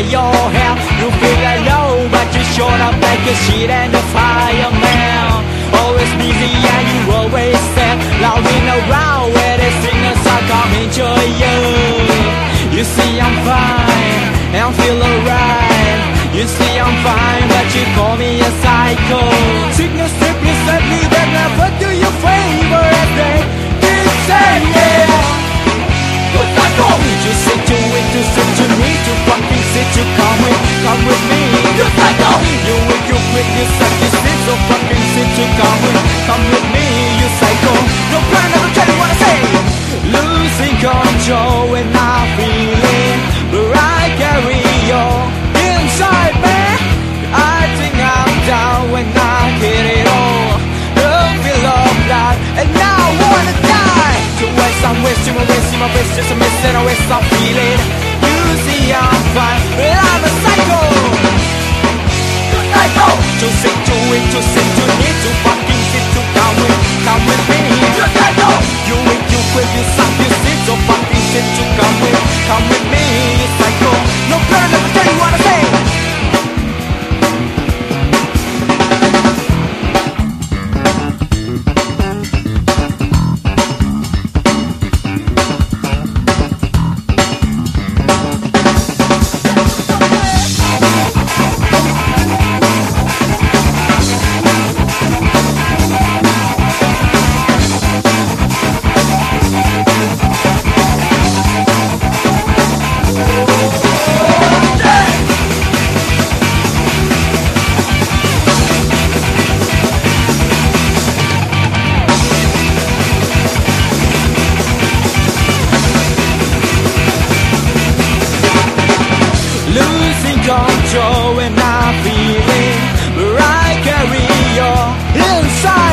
your help You feel alone, but you showed up like a sheet and a fireman. Always busy and you always sad Loving around where the signals are coming to you. You see I'm fine and feel alright. You see I'm fine but you call me a psycho. Signals simply said me that never do you favor as they did yeah Cause I don't need to say to it to say to me to fuck come with me. Good psycho You with you quick you suck you so fucking sit to come with come with me. You psycho No plan never tell you what I say. Losing control when I feel it But I carry on inside me. I think I'm down when I hit it all. Don't feel of life and now I wanna die. To waste I'm wasting my wasting my waste Just a miss and I waste I feel it You see I'm fine To sit to it just sit to sit losing control when I'm it. But I carry on inside